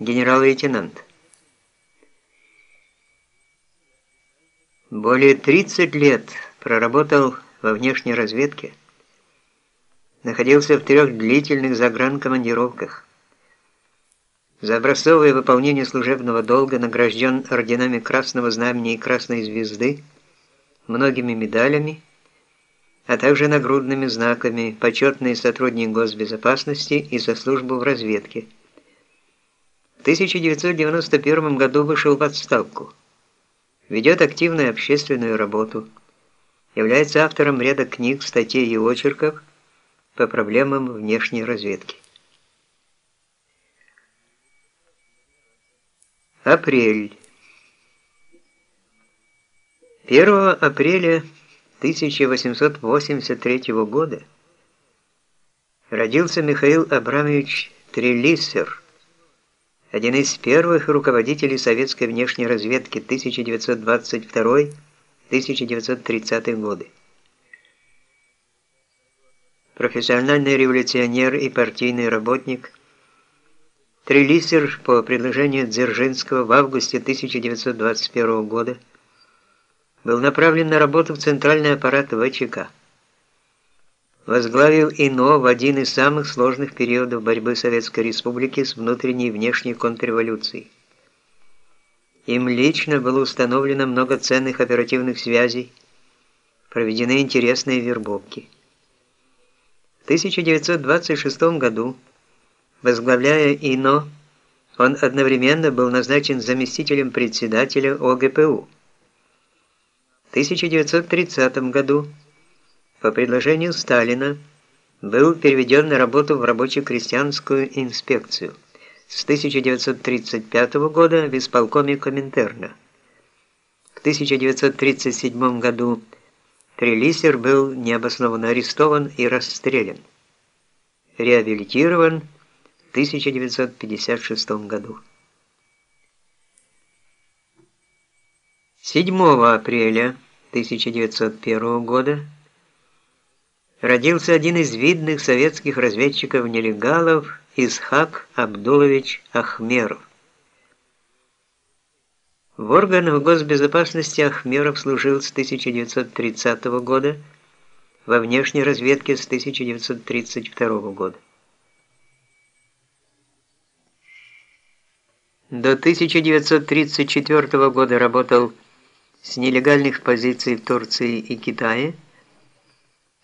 генерал-лейтенант. Более 30 лет проработал во внешней разведке, находился в трех длительных загранкомандировках. За образцовое выполнение служебного долга награжден орденами Красного Знамени и Красной Звезды, многими медалями, а также нагрудными знаками, почетный сотрудник госбезопасности и за службу в разведке. В 1991 году вышел в отставку. Ведет активную общественную работу. Является автором ряда книг, статей и очерков по проблемам внешней разведки. Апрель. 1 апреля 1883 года родился Михаил Абрамович Трелиссер, один из первых руководителей советской внешней разведки 1922-1930 годы. Профессиональный революционер и партийный работник, Трелиссер по предложению Дзержинского в августе 1921 года был направлен на работу в центральный аппарат ВЧК. Возглавил ИНО в один из самых сложных периодов борьбы Советской Республики с внутренней и внешней контрреволюцией. Им лично было установлено много ценных оперативных связей, проведены интересные вербовки. В 1926 году, возглавляя ИНО, он одновременно был назначен заместителем председателя ОГПУ. 1930 году по предложению Сталина был переведен на работу в рабоче-крестьянскую инспекцию. С 1935 года в исполкоме Коминтерна. В 1937 году Трелисер был необоснованно арестован и расстрелян. Реабилитирован в 1956 году. 7 апреля 1901 года родился один из видных советских разведчиков-нелегалов Исхак Абдулович Ахмеров. В органах госбезопасности Ахмеров служил с 1930 года, во внешней разведке с 1932 года. До 1934 года работал с нелегальных позиций в Турции и Китае,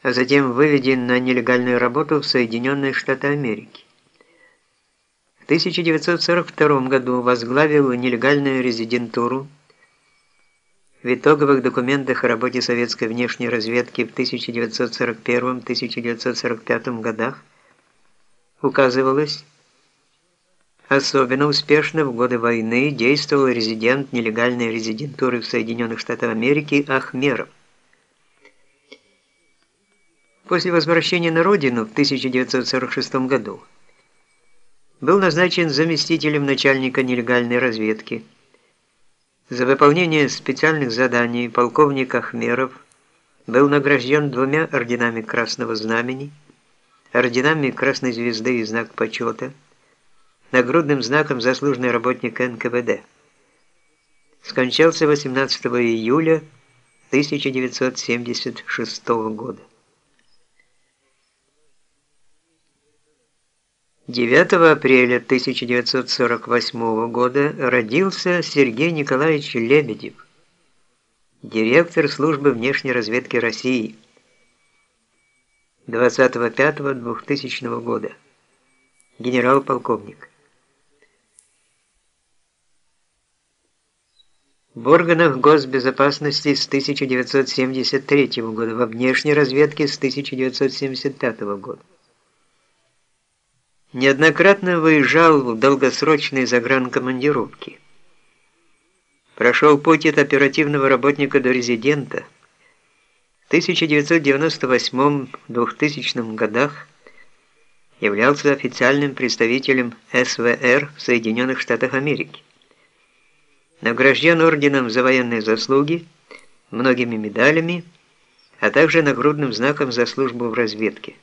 а затем выведен на нелегальную работу в Соединенные Штаты Америки. В 1942 году возглавил нелегальную резидентуру. В итоговых документах о работе советской внешней разведки в 1941-1945 годах указывалось, Особенно успешно в годы войны действовал резидент нелегальной резидентуры в Соединенных Штатах Америки Ахмеров. После возвращения на родину в 1946 году был назначен заместителем начальника нелегальной разведки. За выполнение специальных заданий полковник Ахмеров был награжден двумя орденами Красного Знамени, орденами Красной Звезды и Знак Почета – нагрудным знаком заслуженный работник НКВД. Скончался 18 июля 1976 года. 9 апреля 1948 года родился Сергей Николаевич Лебедев, директор службы внешней разведки России 25-2000 года, генерал-полковник. в органах госбезопасности с 1973 года, во внешней разведке с 1975 года. Неоднократно выезжал в долгосрочные загранкомандировки. Прошел путь от оперативного работника до резидента. В 1998-2000 годах являлся официальным представителем СВР в Соединенных Штатах Америки награжден орденом за военные заслуги, многими медалями, а также нагрудным знаком за службу в разведке.